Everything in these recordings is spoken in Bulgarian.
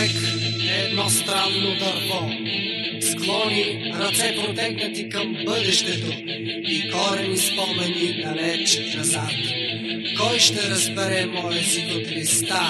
човек е едно странно дърво. Склони, ръце протегнати към бъдещето и корени спомени далеч назад. Кой ще разбере мой език от листа?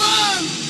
엄.